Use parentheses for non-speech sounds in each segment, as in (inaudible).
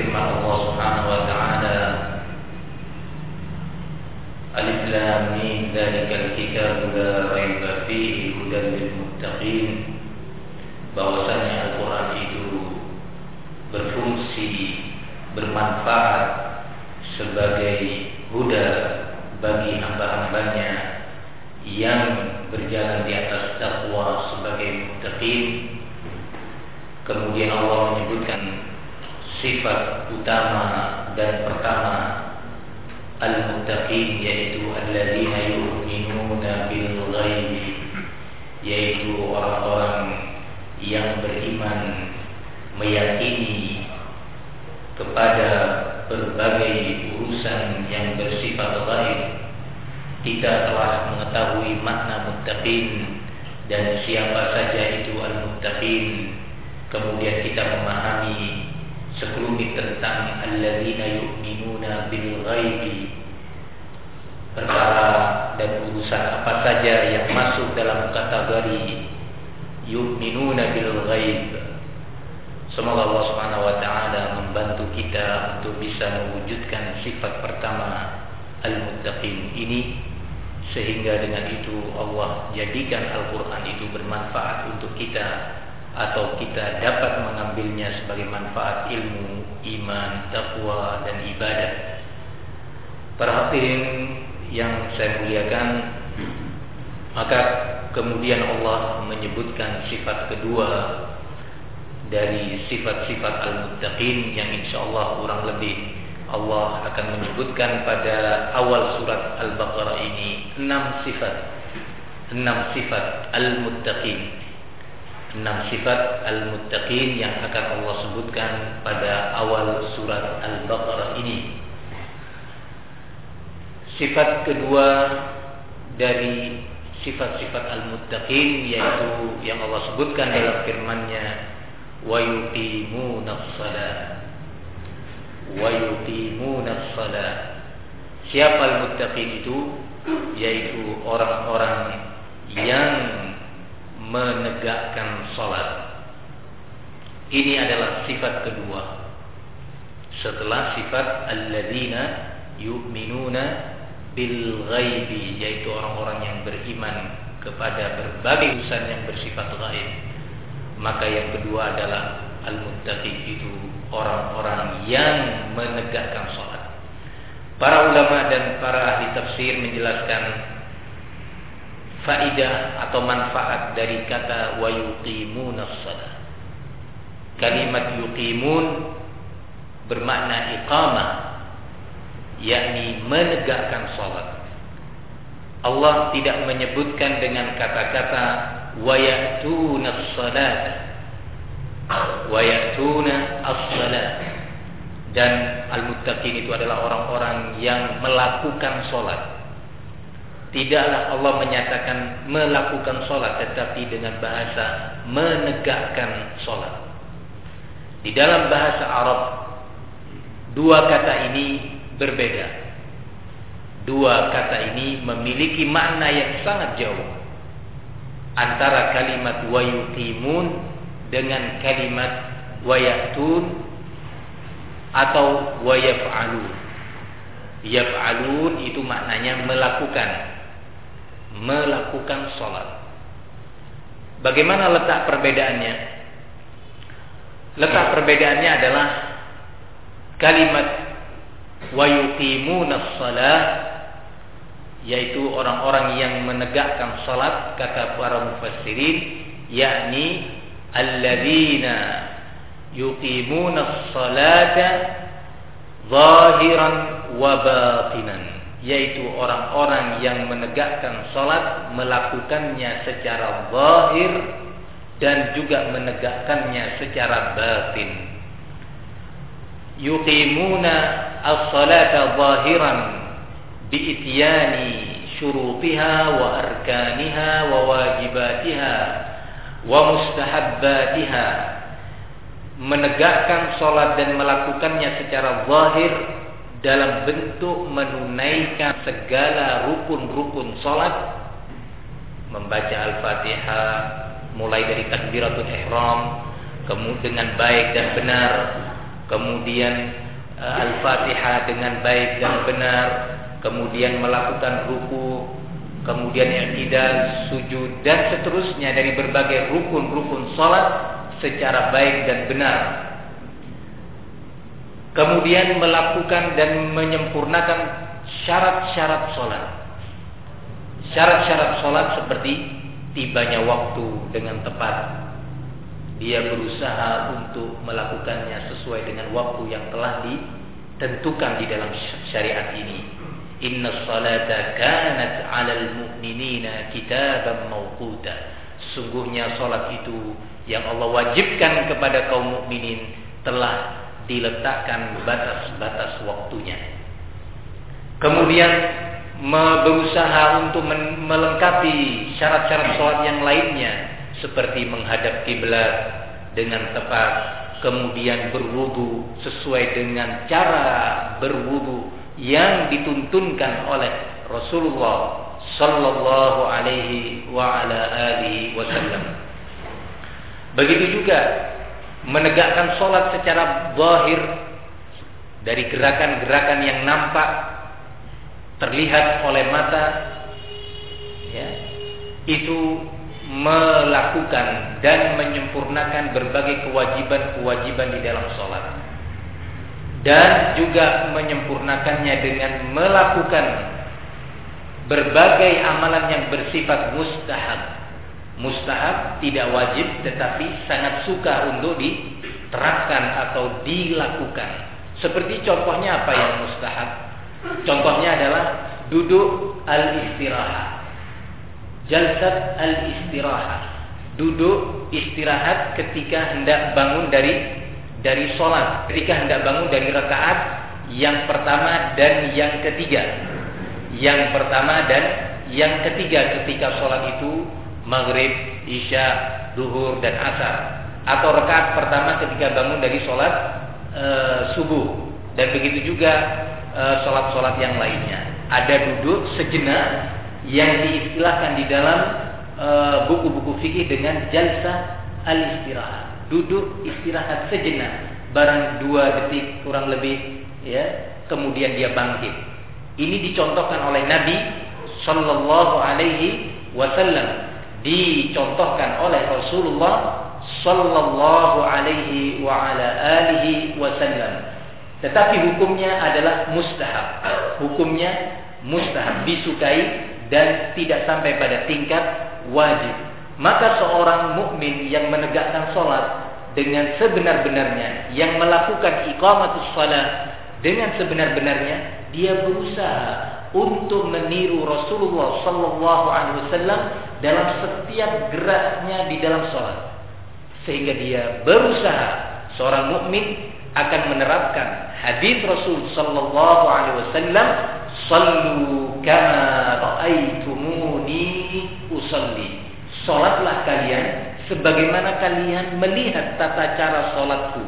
Firman Allah Subhanahu wa taala. Alif Lam Mim Dzalikal Kitab la raiba fihi hudan lil muttaqin. Bahwasanya Al-Qur'an itu berfungsi bermanfaat sebagai huda bagi hamba-hambanya yang berjalan di atas takwa sebagai muttaqin. Kemudian Allah menyebutkan sifat utama dan pertama al-muttaqin yaitu alladzina yu'minuna bil ghaibi yaitu orang-orang yang beriman meyakini kepada berbagai urusan yang bersifat gaib kita telah mengetahui makna muttaqin dan siapa saja itu al-muttaqin. Kemudian kita memahami sekelumit tentang alladzina yu'minuna bil ghaibi perkara dan urusan apa saja yang masuk dalam kategori yu'minuna bil ghaib semoga Allah Subhanahu wa taala membantu kita untuk bisa mewujudkan sifat pertama al-muttaqin ini. Sehingga dengan itu Allah jadikan Al-Qur'an itu bermanfaat untuk kita atau kita dapat mengambilnya sebagai manfaat ilmu, iman, takwa dan ibadah. Para hadirin yang saya muliakan, maka kemudian Allah menyebutkan sifat kedua dari sifat-sifat al-muttaqin yang insya Allah kurang lebih Allah akan menyebutkan pada awal surat Al-Baqarah ini. Enam sifat. Enam sifat al-muttaqin enam sifat al-muttaqin yang akan Allah sebutkan pada awal surat Al-Baqarah ini sifat kedua dari sifat-sifat al-muttaqin yaitu yang Allah sebutkan dalam firman-Nya wa yuqimunas salat wa yuqimuna shalah. Siapa al-muttaqin itu? Yaitu orang-orang yang menegakkan salat. Ini adalah sifat kedua. Setelah sifat alladzina yu'minuna bil ghaibi yaitu orang-orang yang beriman kepada berbagai urusan yang bersifat gaib. Maka yang kedua adalah al-muttaqin itu orang-orang yang menegakkan sholat. Para ulama dan para ahli tafsir menjelaskan faidah atau manfaat dari kata wa yuqimuna shalah. Kalimat yuqimun bermakna iqamah yakni menegakkan sholat. Allah tidak menyebutkan dengan kata-kata wa ya'tuna shalat wa ya'tuna as-salat dan al-muttaqin itu adalah orang-orang yang melakukan salat. Tidaklah Allah menyatakan melakukan salat tetapi dengan bahasa menegakkan salat. Di dalam bahasa Arab dua kata ini berbeda. Dua kata ini memiliki makna yang sangat jauh antara kalimat wa yuqimun dengan kalimat wayatun atau wa yaf'alun. Yaf'alun itu maknanya melakukan melakukan sholat. Bagaimana letak perbedaannya? Letak perbedaannya adalah kalimat wa yuqimuna yaitu orang-orang yang menegakkan salat kata para mufassirin yakni alladzina yuqimuna salata zahiran wa batinan yaitu orang-orang yang menegakkan salat melakukannya secara zahir dan juga menegakkannya secara batin. Yuqimuna as-salata zahiran biityani syurutiha wa arkaniha wa wajibatiha wa mustahabbatiha. Menegakkan sholat dan melakukannya secara zahir dalam bentuk menunaikan segala rukun-rukun sholat membaca al-fatihah mulai dari takbiratul ihram kemudian dengan baik dan benar kemudian uh, al-fatihah dengan baik dan benar kemudian melakukan ruku kemudian i'tidal sujud dan seterusnya dari berbagai rukun-rukun sholat secara baik dan benar. Kemudian melakukan dan menyempurnakan syarat-syarat sholat. Syarat-syarat sholat seperti tibanya waktu dengan tepat. Dia berusaha untuk melakukannya sesuai dengan waktu yang telah ditentukan di dalam syariat ini. Inna salata kanat 'alal mu'minina kitaban mawquta. Sungguhnya salat itu yang Allah wajibkan kepada kaum mukminin telah diletakkan batas-batas waktunya. Kemudian berusaha untuk melengkapi syarat-syarat sholat yang lainnya seperti menghadap kiblat dengan tepat, kemudian berwudu sesuai dengan cara berwudu yang dituntunkan oleh Rasulullah sallallahu alaihi wasallam. Begitu juga menegakkan sholat secara zahir dari gerakan-gerakan yang nampak terlihat oleh mata ya, itu melakukan dan menyempurnakan berbagai kewajiban-kewajiban di dalam sholat. Dan juga menyempurnakannya dengan melakukan berbagai amalan yang bersifat mustahab mustahab, tidak wajib, tetapi sangat suka untuk diterapkan atau dilakukan. Seperti contohnya apa yang mustahab? Contohnya adalah duduk al-istirahat. Jalsat al-istirahat. Duduk istirahat ketika hendak bangun dari dari sholat. Ketika hendak bangun dari rakaat yang pertama dan yang ketiga. Yang pertama dan yang ketiga ketika sholat itu maghrib, isya, duhur dan asar. Atau rakaat pertama ketika bangun dari sholat e, subuh. Dan begitu juga sholat-sholat yang lainnya. Ada duduk sejenak yang diistilahkan di dalam buku-buku fikih dengan jalsa al istirahat duduk istirahat sejenak barang dua detik kurang lebih ya kemudian dia bangkit. Ini dicontohkan oleh Nabi Shallallahu Alaihi Wasallam dicontohkan oleh Rasulullah sallallahu alaihi wa ala alihi wasallam. Tetapi hukumnya adalah mustahab. Hukumnya mustahab disukai dan tidak sampai pada tingkat wajib. Maka seorang mukmin yang menegakkan salat dengan sebenar-benarnya, yang melakukan iqamatus salat dengan sebenar-benarnya, dia berusaha untuk meniru Rasulullah Sallallahu Alaihi Wasallam dalam setiap geraknya di dalam sholat, sehingga dia berusaha seorang mukmin akan menerapkan hadis Rasul Sallallahu Alaihi Wasallam, "Sallu kama raaitumuni usalli." Salatlah kalian sebagaimana kalian melihat tata cara salatku,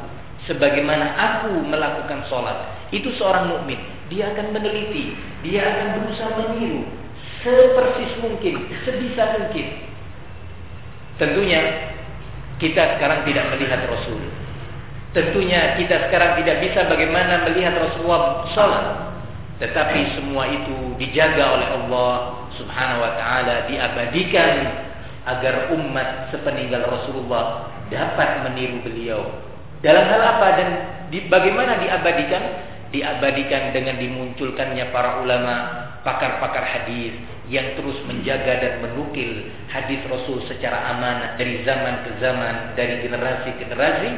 sebagaimana aku melakukan salat. Itu seorang mukmin dia akan meneliti, dia akan berusaha meniru sepersis mungkin, sebisa mungkin. Tentunya kita sekarang tidak melihat Rasul. Tentunya kita sekarang tidak bisa bagaimana melihat Rasulullah sholat. Tetapi semua itu dijaga oleh Allah subhanahu wa ta'ala. Diabadikan agar umat sepeninggal Rasulullah dapat meniru beliau. Dalam hal apa dan di, bagaimana diabadikan? Diabadikan dengan dimunculkannya para ulama, pakar-pakar hadis yang terus menjaga dan menukil hadis Rasul secara amanah dari zaman ke zaman, dari generasi ke generasi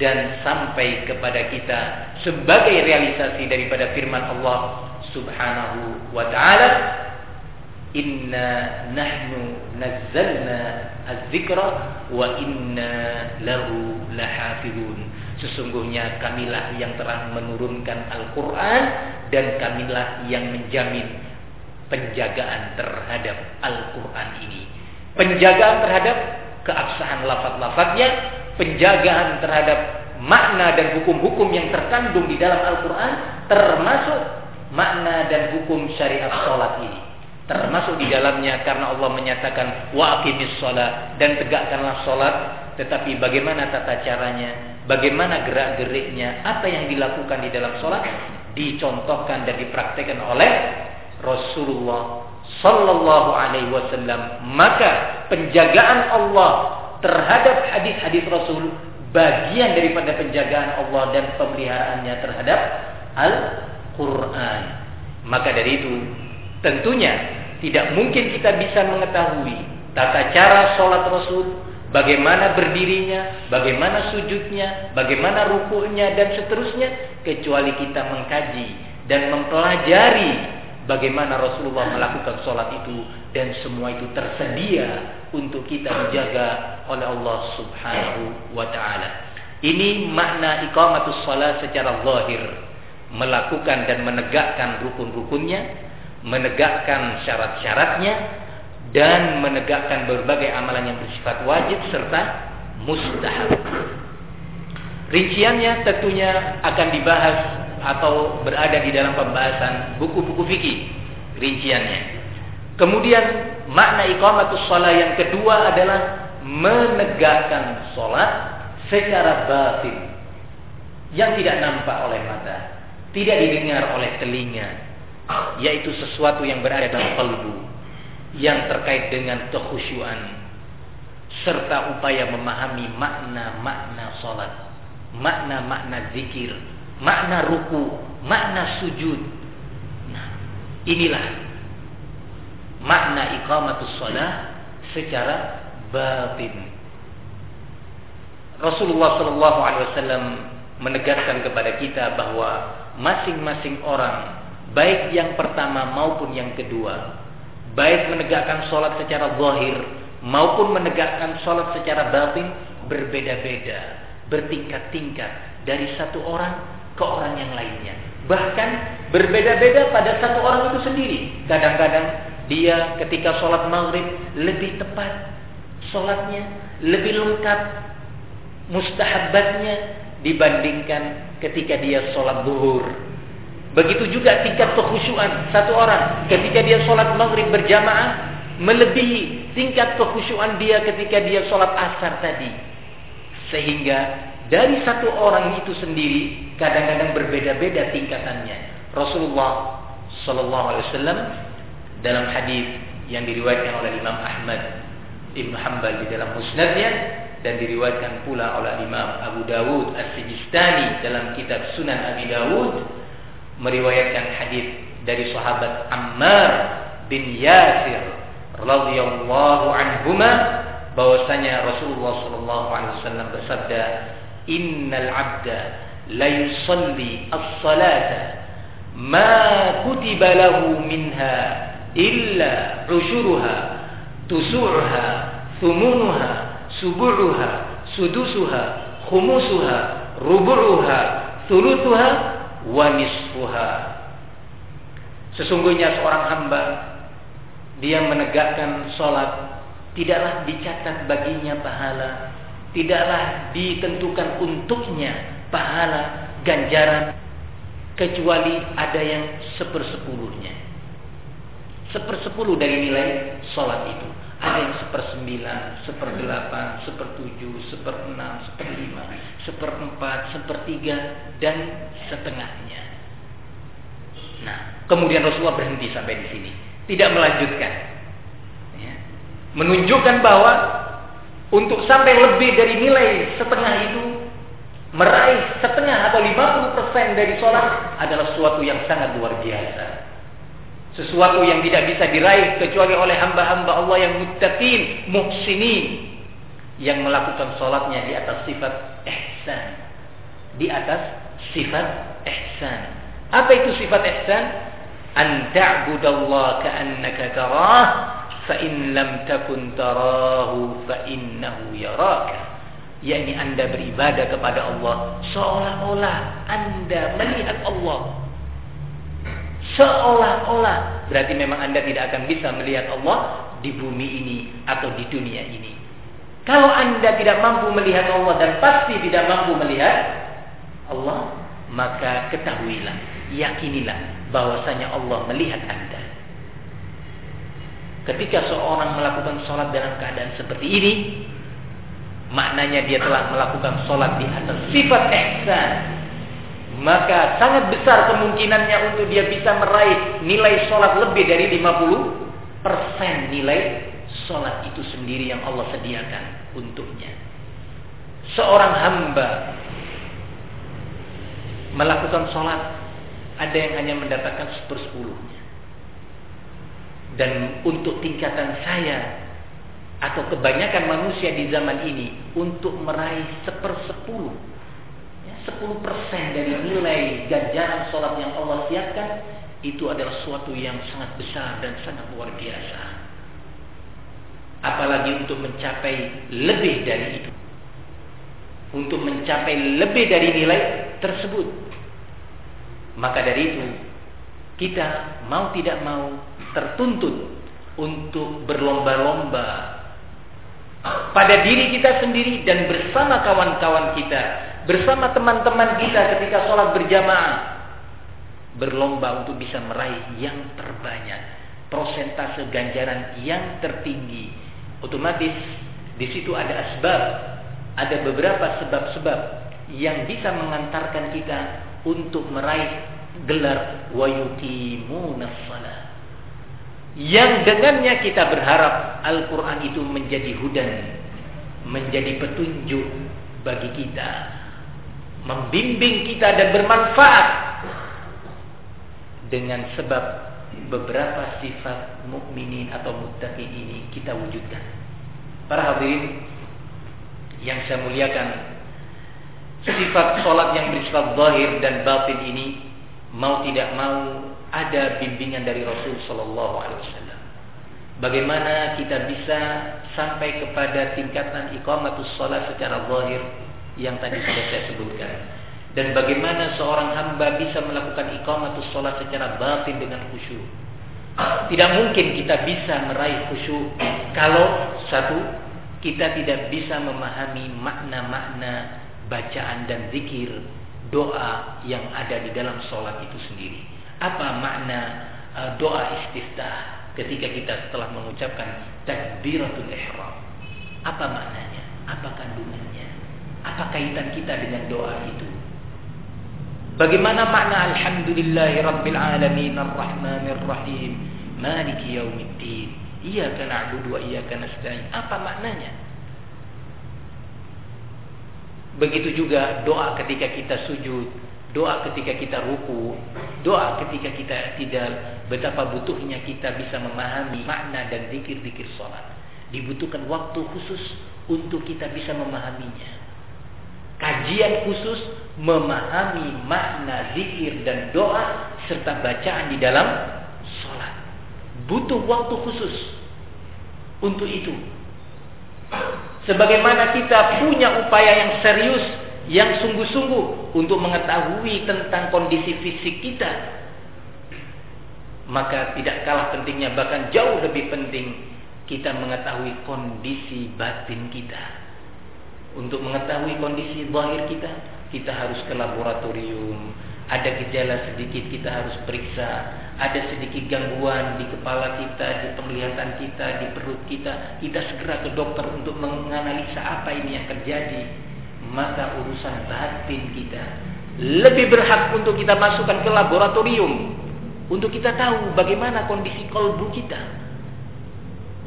dan sampai kepada kita sebagai realisasi daripada firman Allah Subhanahu wa taala Inna nahnu nazzalna az-zikra wa inna lahu lahafizun. Sesungguhnya kamilah yang telah menurunkan Al-Qur'an dan kamilah yang menjamin penjagaan terhadap Al-Qur'an ini. Penjagaan terhadap keabsahan lafaz-lafaznya, penjagaan terhadap makna dan hukum-hukum yang terkandung di dalam Al-Qur'an termasuk makna dan hukum syariat salat ini termasuk di dalamnya karena Allah menyatakan wa shalah dan tegakkanlah salat tetapi bagaimana tata caranya? Bagaimana gerak-geriknya? Apa yang dilakukan di dalam salat dicontohkan dan dipraktikkan oleh Rasulullah sallallahu alaihi wasallam. Maka penjagaan Allah terhadap hadis-hadis Rasul bagian daripada penjagaan Allah dan pemeliharaannya terhadap Al-Qur'an. Maka dari itu tentunya tidak mungkin kita bisa mengetahui tata cara sholat Rasul, bagaimana berdirinya, bagaimana sujudnya, bagaimana rukunya dan seterusnya, kecuali kita mengkaji dan mempelajari bagaimana Rasulullah melakukan sholat itu dan semua itu tersedia untuk kita dijaga oleh Allah Subhanahu wa taala. Ini makna iqamatus salat secara zahir, melakukan dan menegakkan rukun-rukunnya, menegakkan syarat-syaratnya dan menegakkan berbagai amalan yang bersifat wajib serta mustahab. Rinciannya tentunya akan dibahas atau berada di dalam pembahasan buku-buku fikih rinciannya. Kemudian makna iqamatus shalah yang kedua adalah menegakkan salat secara batin yang tidak nampak oleh mata, tidak didengar oleh telinga, yaitu sesuatu yang berada dalam kalbu yang terkait dengan kekhusyuan serta upaya memahami makna-makna salat, makna-makna zikir, makna ruku, makna sujud. Nah, inilah makna iqamatus salat secara batin. Rasulullah Shallallahu Alaihi Wasallam menegaskan kepada kita bahwa masing-masing orang baik yang pertama maupun yang kedua, baik menegakkan sholat secara zahir maupun menegakkan sholat secara batin berbeda-beda, bertingkat-tingkat dari satu orang ke orang yang lainnya. Bahkan berbeda-beda pada satu orang itu sendiri. Kadang-kadang dia ketika sholat maghrib lebih tepat sholatnya, lebih lengkap mustahabatnya dibandingkan ketika dia sholat zuhur Begitu juga tingkat kekhusyuan satu orang ketika dia sholat maghrib berjamaah melebihi tingkat kekhusyuan dia ketika dia sholat asar tadi. Sehingga dari satu orang itu sendiri kadang-kadang berbeda-beda tingkatannya. Rasulullah Shallallahu Alaihi Wasallam dalam hadis yang diriwayatkan oleh Imam Ahmad Ibn Hanbal di dalam musnadnya dan diriwayatkan pula oleh Imam Abu Dawud As-Sijistani dalam kitab Sunan Abi Dawud meriwayatkan hadis dari sahabat Ammar bin Yasir radhiyallahu anhuma bahwasanya Rasulullah sallallahu alaihi wasallam bersabda innal 'abda la yusalli as-salata ma kutiba lahu minha illa ushuruha tusu'ha thumunuha subu'uha sudusuha khumusuha rubu'uha thuluthuha wa nisfuha. Sesungguhnya seorang hamba dia menegakkan sholat tidaklah dicatat baginya pahala, tidaklah ditentukan untuknya pahala ganjaran kecuali ada yang sepersepuluhnya. sepersepuluh dari nilai sholat itu. Ada yang sepersembilan, seperdelapan, sepertujuh, seperenam, seperlima, seperempat, sepertiga, dan setengahnya. Nah, kemudian Rasulullah berhenti sampai di sini, tidak melanjutkan, ya. menunjukkan bahwa untuk sampai lebih dari nilai setengah itu meraih setengah atau 50% dari sholat adalah sesuatu yang sangat luar biasa. Sesuatu yang tidak bisa diraih kecuali oleh hamba-hamba Allah yang muttaqin, muhsinin yang melakukan sholatnya di atas sifat ihsan. Di atas sifat ihsan. Apa itu sifat ihsan? An ta'budallah ka'annaka tarah fa in lam takun tarahu fa innahu yaraka. yakni Anda beribadah kepada Allah seolah-olah Anda melihat Allah Seolah-olah berarti memang Anda tidak akan bisa melihat Allah di bumi ini atau di dunia ini. Kalau Anda tidak mampu melihat Allah dan pasti tidak mampu melihat Allah, maka ketahuilah, yakinilah bahwasanya Allah melihat Anda. Ketika seorang melakukan sholat dalam keadaan seperti ini, maknanya dia telah melakukan sholat di atas sifat ihsan, maka sangat besar kemungkinannya untuk dia bisa meraih nilai sholat lebih dari 50 persen nilai sholat itu sendiri yang Allah sediakan untuknya. Seorang hamba melakukan sholat ada yang hanya mendapatkan sepersepuluhnya. Dan untuk tingkatan saya atau kebanyakan manusia di zaman ini untuk meraih sepersepuluh 10% dari nilai ganjaran sholat yang Allah siapkan itu adalah suatu yang sangat besar dan sangat luar biasa. Apalagi untuk mencapai lebih dari itu. Untuk mencapai lebih dari nilai tersebut. Maka dari itu, kita mau tidak mau tertuntut untuk berlomba-lomba pada diri kita sendiri dan bersama kawan-kawan kita bersama teman-teman kita ketika sholat berjamaah berlomba untuk bisa meraih yang terbanyak prosentase ganjaran yang tertinggi. Otomatis di situ ada asbab ada beberapa sebab-sebab yang bisa mengantarkan kita untuk meraih gelar wayuqimuna shalah. Yang dengannya kita berharap Al-Quran itu menjadi hudan menjadi petunjuk bagi kita membimbing kita dan bermanfaat dengan sebab beberapa sifat mukminin atau muttaqin ini kita wujudkan. Para hadirin yang saya muliakan, sifat sholat yang bersifat zahir dan batin ini mau tidak mau ada bimbingan dari Rasul Shallallahu Alaihi Wasallam. Bagaimana kita bisa sampai kepada tingkatan iqamatus sholat secara zahir yang tadi sudah saya sebutkan. Dan bagaimana seorang hamba bisa melakukan iqamatus sholat secara batin dengan khusyuk. Tidak mungkin kita bisa meraih khusyuk kalau satu kita tidak bisa memahami makna-makna bacaan dan zikir doa yang ada di dalam sholat itu sendiri. Apa makna uh, doa istiftah ketika kita setelah mengucapkan takbiratul ihram? Apa maknanya? Apa kandungannya? Apa kaitan kita dengan doa itu? Bagaimana makna Alhamdulillahi Rabbil Alamin Ar-Rahmanir Rahim Maliki Yaumiddin Iyaka na'budu iyaka nasta'in Apa maknanya? Begitu juga doa ketika kita sujud Doa ketika kita ruku Doa ketika kita tidak Betapa butuhnya kita bisa memahami Makna dan zikir-zikir sholat Dibutuhkan waktu khusus Untuk kita bisa memahaminya kajian khusus memahami makna zikir dan doa serta bacaan di dalam sholat. Butuh waktu khusus untuk itu. Sebagaimana kita punya upaya yang serius, yang sungguh-sungguh untuk mengetahui tentang kondisi fisik kita, maka tidak kalah pentingnya, bahkan jauh lebih penting kita mengetahui kondisi batin kita untuk mengetahui kondisi zahir kita, kita harus ke laboratorium, ada gejala sedikit kita harus periksa, ada sedikit gangguan di kepala kita, di penglihatan kita, di perut kita, kita segera ke dokter untuk menganalisa apa ini yang terjadi. Maka urusan batin kita lebih berhak untuk kita masukkan ke laboratorium untuk kita tahu bagaimana kondisi kolbu kita.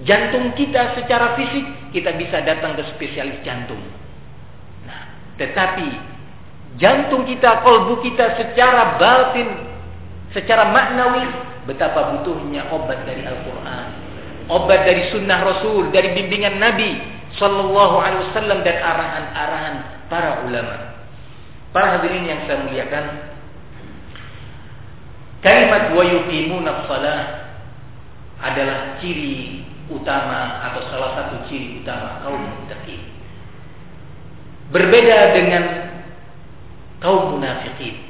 Jantung kita secara fisik kita bisa datang ke spesialis jantung. Nah, tetapi jantung kita, kolbu kita secara batin, secara maknawi betapa butuhnya obat dari Al-Quran, obat dari Sunnah Rasul, dari bimbingan Nabi Sallallahu Alaihi Wasallam dan arahan-arahan para ulama. Para hadirin yang saya muliakan, Kalimat wa yuqimuna adalah ciri utama atau salah satu ciri utama kaum muttaqin. Berbeda dengan kaum munafikin.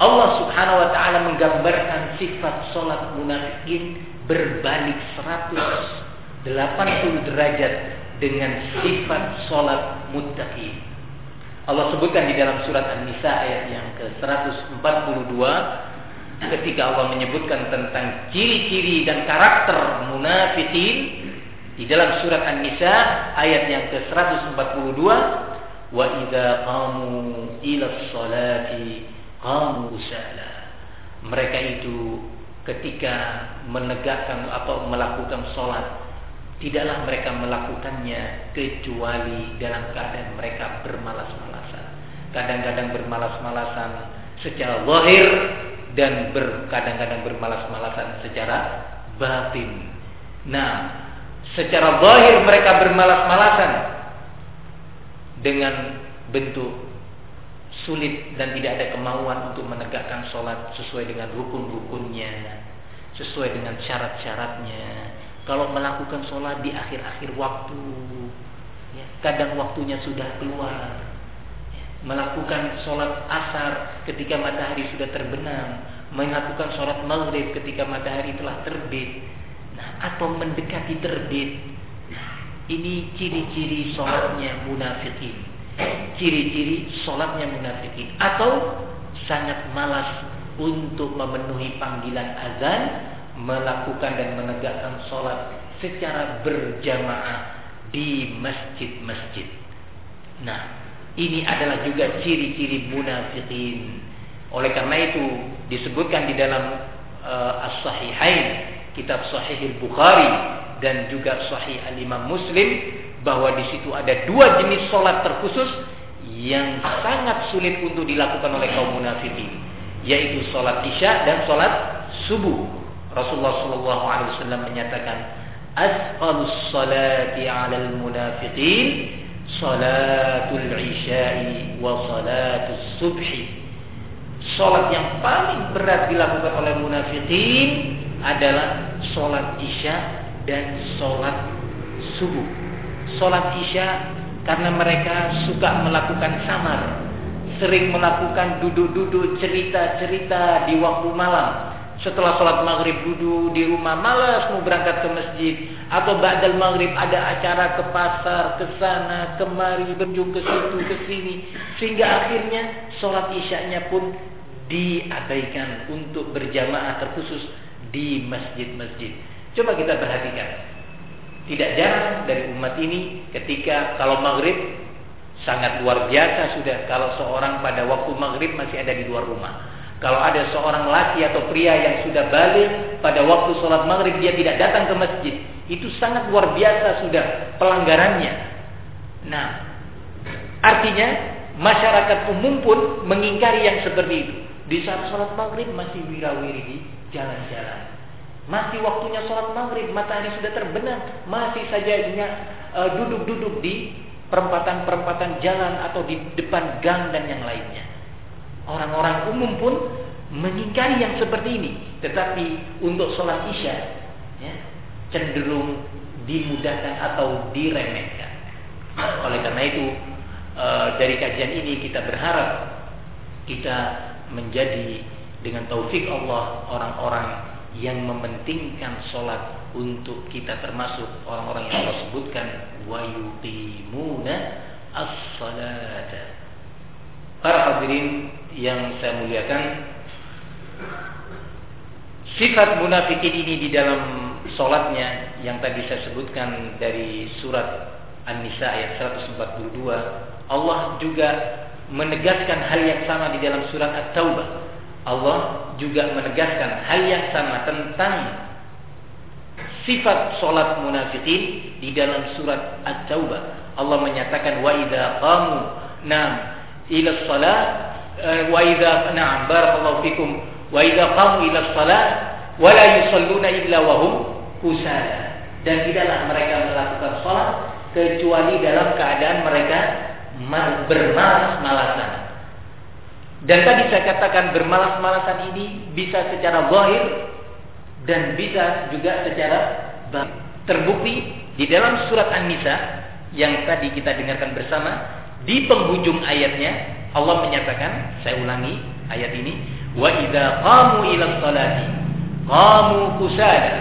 Allah Subhanahu wa taala menggambarkan sifat salat munafikin berbalik 180 derajat dengan sifat salat muttaqin. Allah sebutkan di dalam surat An-Nisa ayat yang ke-142 ketika Allah menyebutkan tentang ciri-ciri dan karakter munafikin di dalam surat An-Nisa ayat yang ke-142 wa idza qamu ila sholati qamu usala mereka itu ketika menegakkan atau melakukan sholat tidaklah mereka melakukannya kecuali dalam keadaan mereka bermalas-malasan. Kadang-kadang bermalas-malasan secara zahir dan ber, kadang-kadang bermalas-malasan secara batin. Nah, secara zahir mereka bermalas-malasan dengan bentuk sulit dan tidak ada kemauan untuk menegakkan sholat sesuai dengan rukun-rukunnya, sesuai dengan syarat-syaratnya. Kalau melakukan sholat di akhir-akhir waktu, ya, kadang waktunya sudah keluar, melakukan sholat asar ketika matahari sudah terbenam, melakukan sholat maghrib ketika matahari telah terbit, nah, atau mendekati terbit. Nah, ini ciri-ciri sholatnya munafikin, ciri-ciri sholatnya munafikin, atau sangat malas untuk memenuhi panggilan azan, melakukan dan menegakkan sholat secara berjamaah di masjid-masjid. Nah, ini adalah juga ciri-ciri munafikin. Oleh karena itu disebutkan di dalam uh, As-Sahihain, kitab Sahih Bukhari dan juga Sahih Al-Imam Muslim bahwa di situ ada dua jenis sholat terkhusus yang sangat sulit untuk dilakukan oleh kaum munafikin, yaitu sholat isya dan sholat subuh. Rasulullah Shallallahu Alaihi Wasallam menyatakan, "Asqalus salati 'alal munafiqin salatul isya'i wa salatul subhi Salat yang paling berat dilakukan oleh munafikin adalah salat isya dan salat subuh. Salat isya karena mereka suka melakukan samar, sering melakukan duduk-duduk cerita-cerita di waktu malam setelah sholat maghrib duduk di rumah malas mau berangkat ke masjid. Atau ba'dal maghrib ada acara ke pasar ke sana kemari berjumpa ke situ ke sini. Sehingga akhirnya sholat isyaknya pun diabaikan untuk berjamaah terkhusus di masjid-masjid. Coba kita perhatikan. Tidak jarang dari umat ini ketika kalau maghrib sangat luar biasa sudah. Kalau seorang pada waktu maghrib masih ada di luar rumah kalau ada seorang laki atau pria yang sudah balik pada waktu sholat maghrib dia tidak datang ke masjid, itu sangat luar biasa sudah pelanggarannya. Nah, artinya masyarakat umum pun mengingkari yang seperti itu. Di saat sholat maghrib masih wirawiri di jalan-jalan. Masih waktunya sholat maghrib, matahari sudah terbenam, masih saja uh, duduk-duduk di perempatan-perempatan jalan atau di depan gang dan yang lainnya. Orang-orang umum pun mengingkari yang seperti ini. Tetapi untuk sholat isya ya, cenderung dimudahkan atau diremehkan. Oleh karena itu e, dari kajian ini kita berharap kita menjadi dengan taufik Allah orang-orang yang mementingkan sholat untuk kita termasuk orang-orang yang Allah sebutkan wa yuqimuna as-salata Para hadirin yang saya muliakan, sifat munafikin ini di dalam solatnya yang tadi saya sebutkan dari surat An-Nisa ayat 142, Allah juga menegaskan hal yang sama di dalam surat At-Taubah. Allah juga menegaskan hal yang sama tentang sifat solat munafikin di dalam surat At-Taubah. Allah menyatakan wa idza qamu nam ila salat eh, wa idza na'am barakallahu fikum wa idza qamu ila salat wa la yusalluna illa wa hum kusala dan tidaklah mereka melakukan salat kecuali dalam keadaan mereka bermalas-malasan. Dan tadi saya katakan bermalas-malasan ini bisa secara zahir dan bisa juga secara terbukti di dalam surat An-Nisa yang tadi kita dengarkan bersama di penghujung ayatnya Allah menyatakan, saya ulangi ayat ini, wa idza qamu ila sholati qamu kusada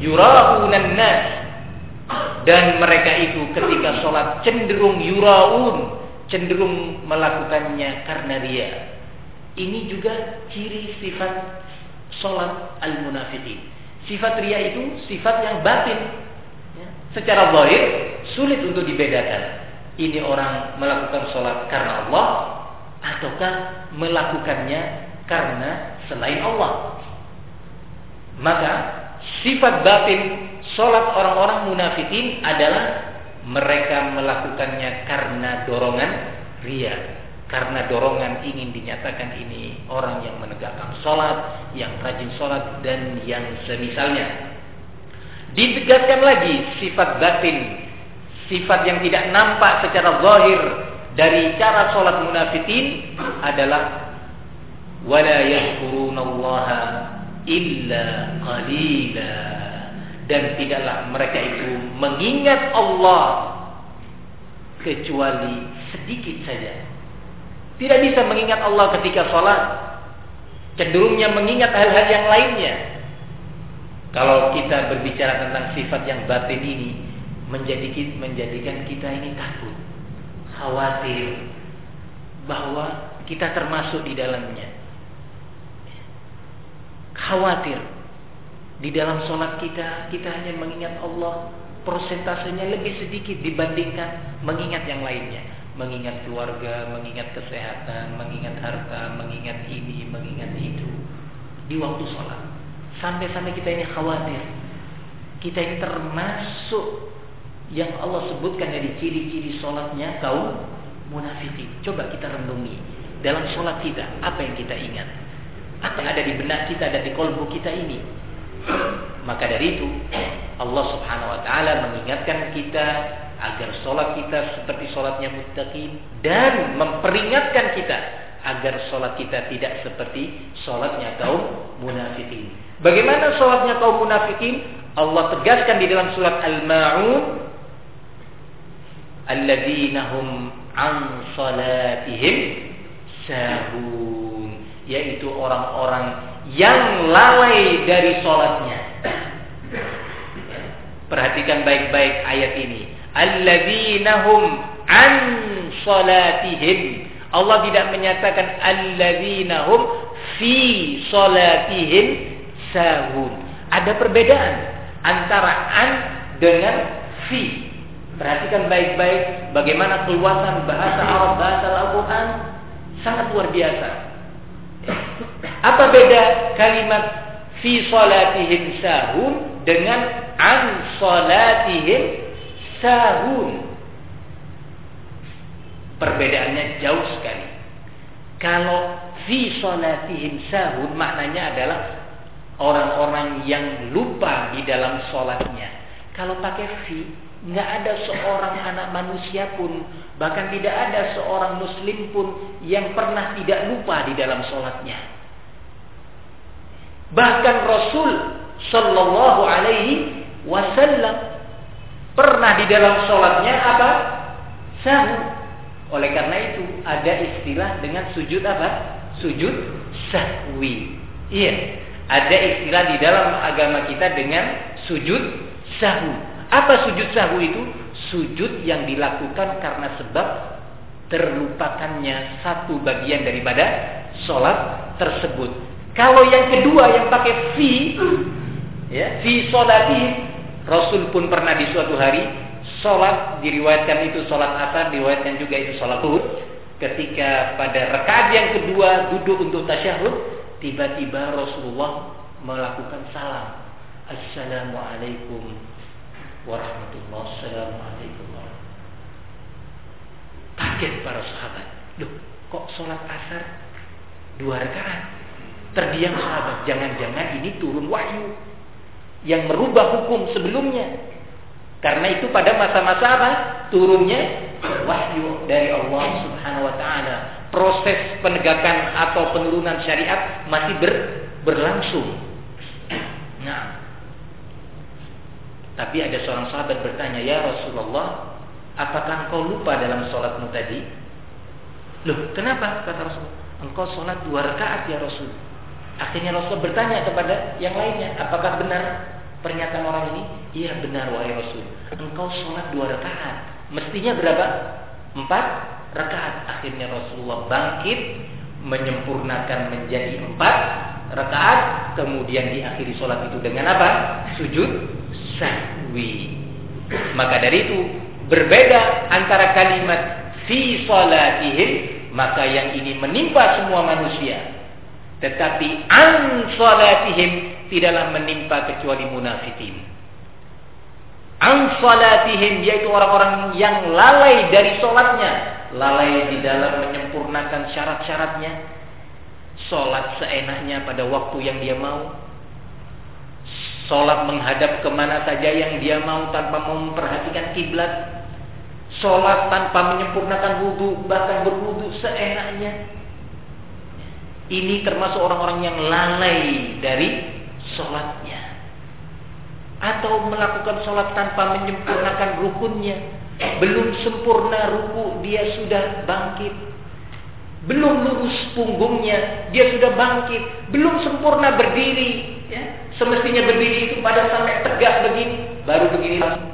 yura'una nas dan mereka itu ketika sholat cenderung yuraun cenderung melakukannya karena ria. Ini juga ciri sifat sholat al munafiqin sifat ria itu sifat yang batin. Ya. secara zahir sulit untuk dibedakan ini orang melakukan sholat karena Allah ataukah melakukannya karena selain Allah. Maka sifat batin sholat orang-orang munafikin adalah mereka melakukannya karena dorongan ria, karena dorongan ingin dinyatakan ini orang yang menegakkan sholat, yang rajin sholat dan yang semisalnya. Ditegaskan lagi sifat batin sifat yang tidak nampak secara zahir dari cara sholat munafikin adalah wala yashkurunallaha illa qalila dan tidaklah mereka itu mengingat Allah kecuali sedikit saja. Tidak bisa mengingat Allah ketika sholat. Cenderungnya mengingat hal-hal yang lainnya. Kalau kita berbicara tentang sifat yang batin ini, menjadikan menjadikan kita ini takut, khawatir bahwa kita termasuk di dalamnya. Khawatir di dalam sholat kita kita hanya mengingat Allah persentasenya lebih sedikit dibandingkan mengingat yang lainnya mengingat keluarga, mengingat kesehatan, mengingat harta, mengingat ini, mengingat itu di waktu sholat. Sampai-sampai kita ini khawatir. Kita ini termasuk yang Allah sebutkan dari ciri-ciri sholatnya kaum munafikin. Coba kita renungi dalam sholat kita apa yang kita ingat, apa yang ada di benak kita dan di kolbu kita ini. (clears throat) Maka dari itu Allah Subhanahu Wa Taala mengingatkan kita agar sholat kita seperti sholatnya muttaqin dan memperingatkan kita agar sholat kita tidak seperti sholatnya kaum munafikin. Bagaimana sholatnya kaum munafikin? Allah tegaskan di dalam surat Al-Ma'un alladzina hum an salatihim sahun yaitu orang-orang yang lalai dari sholatnya. Perhatikan baik-baik ayat ini. alladzina hum an salatihim Allah tidak menyatakan alladzina hum fi salatihim sahun ada perbedaan antara an dengan fi Perhatikan baik-baik bagaimana keluasan bahasa Arab, bahasa Al-Quran sangat luar biasa. Apa beda kalimat fi salatihim sahun dengan an salatihim sahun? Perbedaannya jauh sekali. Kalau fi salatihim sahun maknanya adalah orang-orang yang lupa di dalam sholatnya. Kalau pakai fi nggak ada seorang anak manusia pun, bahkan tidak ada seorang muslim pun yang pernah tidak lupa di dalam sholatnya. Bahkan Rasul Shallallahu Alaihi Wasallam pernah di dalam sholatnya apa? Sahu. Oleh karena itu ada istilah dengan sujud apa? Sujud sahwi. Iya, ada istilah di dalam agama kita dengan sujud sahu apa sujud sahwi itu? Sujud yang dilakukan karena sebab terlupakannya satu bagian daripada sholat tersebut. Kalau yang kedua yang pakai fi, ya, fi sholati, Rasul pun pernah di suatu hari sholat diriwayatkan itu sholat asar, diriwayatkan juga itu sholat zuhur. Ketika pada rakaat yang kedua duduk untuk tasyahud, tiba-tiba Rasulullah melakukan salam. Assalamualaikum warahmatullahi wabarakatuh. Kaget para sahabat. Loh, kok sholat asar dua rakaat? Terdiam sahabat. Jangan-jangan ini turun wahyu yang merubah hukum sebelumnya. Karena itu pada masa-masa apa? Turunnya wahyu dari Allah Subhanahu wa taala. Proses penegakan atau penurunan syariat masih ber, berlangsung. Nah, tapi ada seorang sahabat bertanya, "Ya Rasulullah, apakah engkau lupa dalam sholatmu tadi?" Loh, kenapa? Kata Rasul, engkau sholat dua rakaat ya Rasul. Akhirnya Rasul bertanya kepada yang lainnya, apakah benar pernyataan orang ini? Iya benar wahai Rasul. Engkau sholat dua rakaat. Mestinya berapa? Empat rakaat. Akhirnya Rasulullah bangkit menyempurnakan menjadi empat rakaat. Kemudian diakhiri sholat itu dengan apa? Sujud sahwi. Maka dari itu berbeda antara kalimat fi salatihim maka yang ini menimpa semua manusia tetapi an salatihim tidaklah menimpa kecuali munafikin. An salatihim yaitu orang-orang yang lalai dari solatnya lalai di dalam menyempurnakan syarat-syaratnya. Solat seenaknya pada waktu yang dia mau Sholat menghadap ke mana saja yang dia mau tanpa memperhatikan kiblat. Sholat tanpa menyempurnakan wudhu, bahkan berwudhu seenaknya. Ini termasuk orang-orang yang lalai dari sholatnya. Atau melakukan sholat tanpa menyempurnakan rukunnya. Belum sempurna ruku, dia sudah bangkit. Belum lurus punggungnya, dia sudah bangkit. Belum sempurna berdiri, semestinya berdiri itu pada sampai tegak begini, baru begini langsung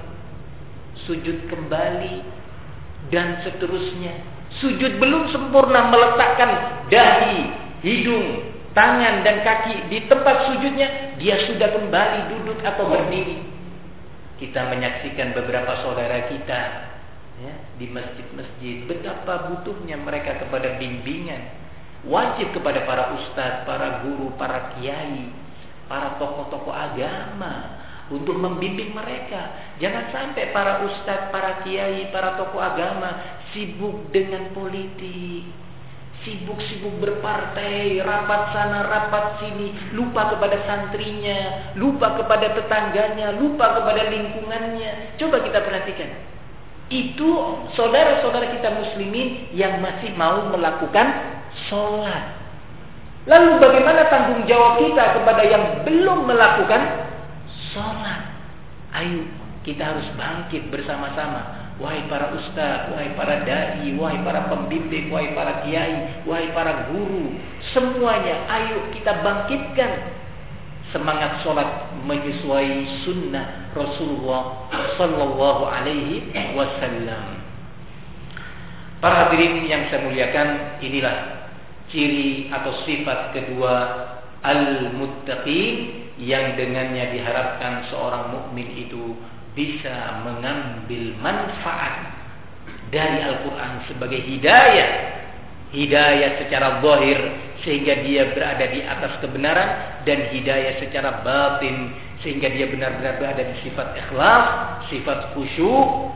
sujud kembali dan seterusnya. Sujud belum sempurna meletakkan dahi, hidung, tangan dan kaki di tempat sujudnya, dia sudah kembali duduk atau berdiri. Kita menyaksikan beberapa saudara kita ya, di masjid-masjid betapa butuhnya mereka kepada bimbingan. Wajib kepada para ustadz, para guru, para kiai para tokoh-tokoh agama untuk membimbing mereka. Jangan sampai para ustadz, para kiai, para tokoh agama sibuk dengan politik. Sibuk-sibuk berpartai, rapat sana, rapat sini, lupa kepada santrinya, lupa kepada tetangganya, lupa kepada lingkungannya. Coba kita perhatikan. Itu saudara-saudara kita muslimin yang masih mau melakukan sholat. Lalu bagaimana tanggung jawab kita kepada yang belum melakukan sholat? Ayo kita harus bangkit bersama-sama. Wahai para ustaz, wahai para dai, wahai para pembimbing, wahai para kiai, wahai para guru, semuanya ayo kita bangkitkan semangat sholat menyesuai sunnah Rasulullah Sallallahu Alaihi Wasallam. Para hadirin yang saya muliakan, inilah ciri atau sifat kedua al-muttaqin yang dengannya diharapkan seorang mukmin itu bisa mengambil manfaat dari Al-Qur'an sebagai hidayah. Hidayah secara zahir sehingga dia berada di atas kebenaran dan hidayah secara batin sehingga dia benar-benar berada di sifat ikhlas, sifat khusyuk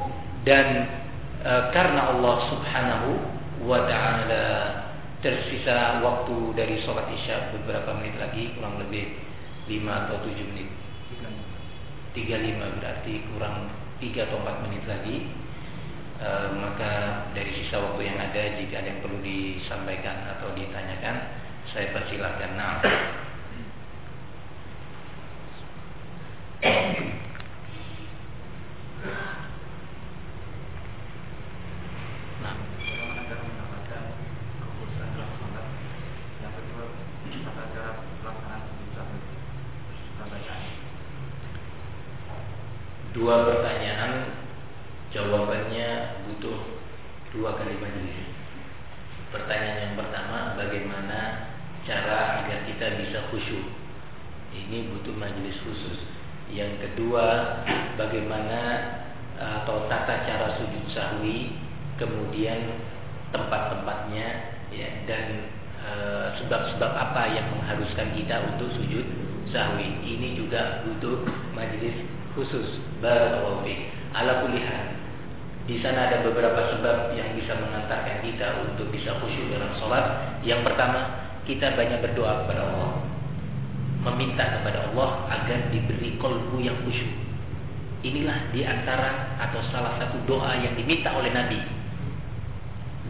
dan e, karena Allah Subhanahu wa taala tersisa waktu dari sholat isya beberapa menit lagi kurang lebih 5 atau 7 menit. 35 berarti kurang 3 atau 4 menit lagi. E, maka dari sisa waktu yang ada jika ada yang perlu disampaikan atau ditanyakan saya persilahkan. Nah (coughs) (coughs) (coughs) dua pertanyaan jawabannya butuh dua kali majelis. Pertanyaan yang pertama, bagaimana cara agar kita bisa khusyuk? Ini butuh majelis khusus. Yang kedua, bagaimana atau tata cara sujud sahwi, kemudian tempat-tempatnya, ya, dan eh, sebab-sebab apa yang mengharuskan kita untuk sujud sahwi. Ini juga butuh majelis khusus. Barakallahu Ala kulihat di sana ada beberapa sebab yang bisa mengantarkan kita untuk bisa khusyuk dalam sholat. Yang pertama, kita banyak berdoa kepada Allah. Meminta kepada Allah agar diberi kolbu yang khusyuk. Inilah di antara atau salah satu doa yang diminta oleh Nabi.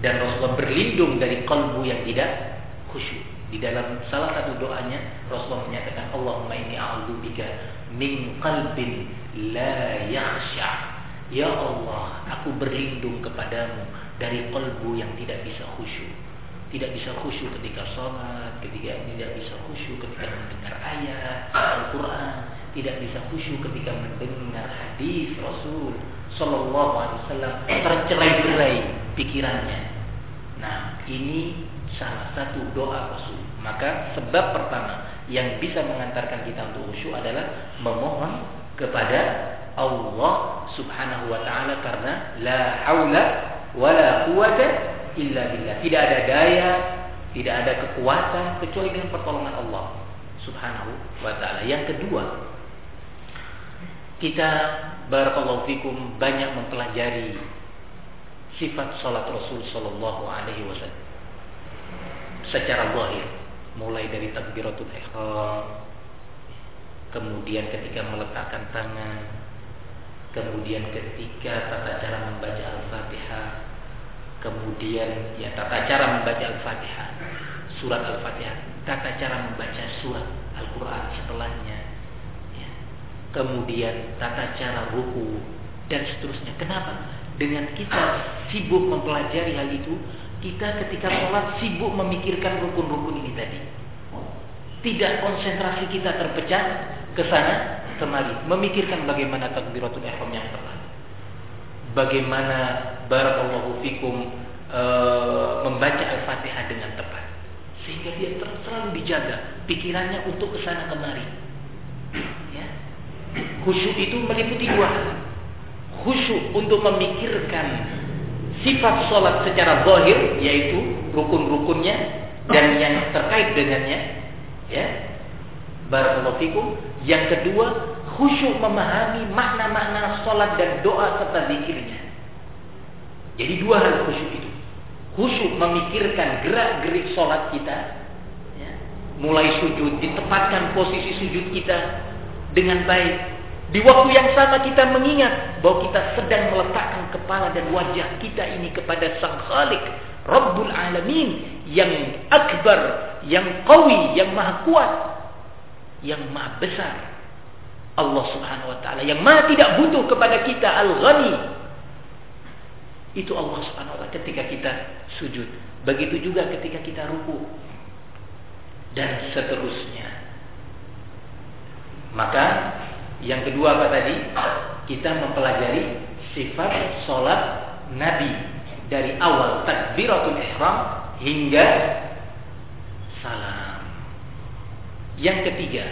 Dan Rasulullah berlindung dari kolbu yang tidak khusyuk. Di dalam salah satu doanya Rasulullah menyatakan Allahumma inni a'udzubika min qalbin la yakhsha Ya Allah, aku berlindung kepadamu dari kolbu yang tidak bisa khusyuk. Tidak bisa khusyuk ketika sholat, ketika tidak bisa khusyuk ketika mendengar ayat Al-Quran, tidak bisa khusyuk ketika mendengar hadis Rasul Sallallahu Alaihi Wasallam tercerai-berai pikirannya. Nah, ini salah satu doa Rasul. Maka sebab pertama yang bisa mengantarkan kita untuk khusyuk adalah memohon kepada Allah Subhanahu wa taala karena la haula wala quwata illa billah. Tidak ada daya, tidak ada kekuatan kecuali dengan pertolongan Allah Subhanahu wa taala. Yang kedua, kita barakallahu fikum banyak mempelajari sifat salat Rasul sallallahu alaihi wasallam secara zahir mulai dari takbiratul ihram kemudian ketika meletakkan tangan kemudian ketika tata cara membaca Al-Fatihah, kemudian ya tata cara membaca Al-Fatihah, surat Al-Fatihah, tata cara membaca surat Al-Quran setelahnya, ya. kemudian tata cara ruku dan seterusnya. Kenapa? Dengan kita sibuk mempelajari hal itu, kita ketika sholat sibuk memikirkan rukun-rukun ini tadi. Tidak konsentrasi kita terpecah ke sana kemari memikirkan bagaimana takbiratul ihram yang tepat. Bagaimana barakallahu fikum e, membaca Al-Fatihah dengan tepat. Sehingga dia selalu dijaga pikirannya untuk ke sana kemari. Ya. Khusyuk itu meliputi dua hal. Khusyuk untuk memikirkan sifat sholat secara zahir yaitu rukun-rukunnya dan yang terkait dengannya ya barakallahu fikum yang kedua khusyuk memahami makna-makna sholat dan doa serta zikirnya. Jadi dua hal khusyuk itu. Khusyuk memikirkan gerak-gerik sholat kita. Ya. Mulai sujud, ditempatkan posisi sujud kita dengan baik. Di waktu yang sama kita mengingat bahwa kita sedang meletakkan kepala dan wajah kita ini kepada Sang Khalik, Rabbul Alamin yang akbar, yang qawi, yang maha kuat, yang maha besar Allah Subhanahu wa taala yang mana tidak butuh kepada kita Al-Ghani. Itu Allah Subhanahu wa taala ketika kita sujud. Begitu juga ketika kita ruku. Dan seterusnya. Maka yang kedua apa tadi? Kita mempelajari sifat sholat Nabi dari awal takbiratul ihram hingga salam. Yang ketiga,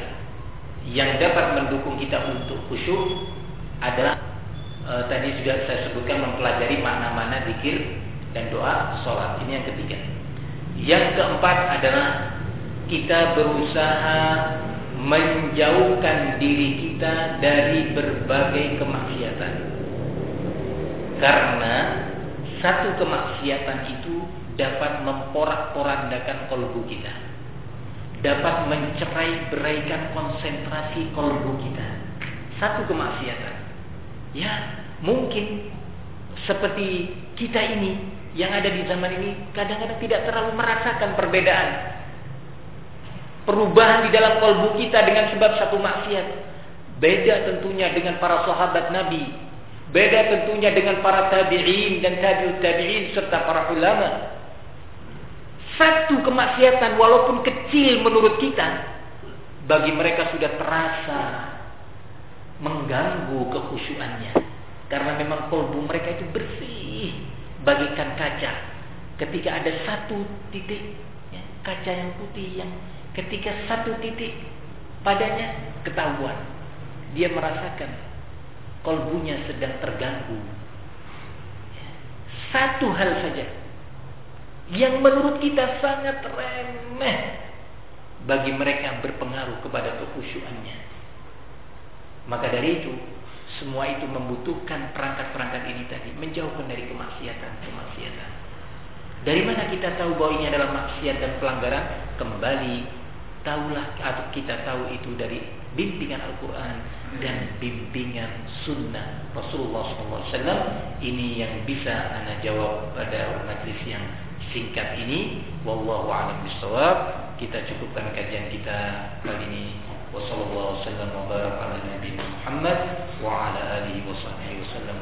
yang dapat mendukung kita untuk khusyuk adalah e, tadi sudah saya sebutkan mempelajari makna-makna zikir dan doa sholat. Ini yang ketiga. Yang keempat adalah kita berusaha menjauhkan diri kita dari berbagai kemaksiatan. Karena satu kemaksiatan itu dapat memporak-porandakan kolbu kita dapat mencerai beraikan konsentrasi kolbu kita. Satu kemaksiatan. Ya, mungkin seperti kita ini yang ada di zaman ini kadang-kadang tidak terlalu merasakan perbedaan. Perubahan di dalam kolbu kita dengan sebab satu maksiat. Beda tentunya dengan para sahabat Nabi. Beda tentunya dengan para tabi'in dan tabi'ut tabi'in serta para ulama satu kemaksiatan walaupun kecil menurut kita bagi mereka sudah terasa mengganggu kekhusyuannya karena memang kolbu mereka itu bersih bagikan kaca ketika ada satu titik ya, kaca yang putih yang ketika satu titik padanya ketahuan. Dia merasakan kolbunya sedang terganggu. Satu hal saja yang menurut kita sangat remeh bagi mereka berpengaruh kepada kekhusyuannya. Maka dari itu semua itu membutuhkan perangkat-perangkat ini tadi menjauhkan dari kemaksiatan-kemaksiatan. Dari mana kita tahu bahwa ini adalah maksiat dan pelanggaran? Kembali tahulah atau kita tahu itu dari bimbingan Al-Quran dan bimbingan Sunnah Rasulullah SAW. Ini yang bisa anda jawab pada majlis yang singkat ini. Wallahu a'lam bishawab. Kita cukupkan kajian kita kali ini. Wassalamualaikum warahmatullahi wabarakatuh. Muhammad wa ala alihi wa sahbihi wasallam.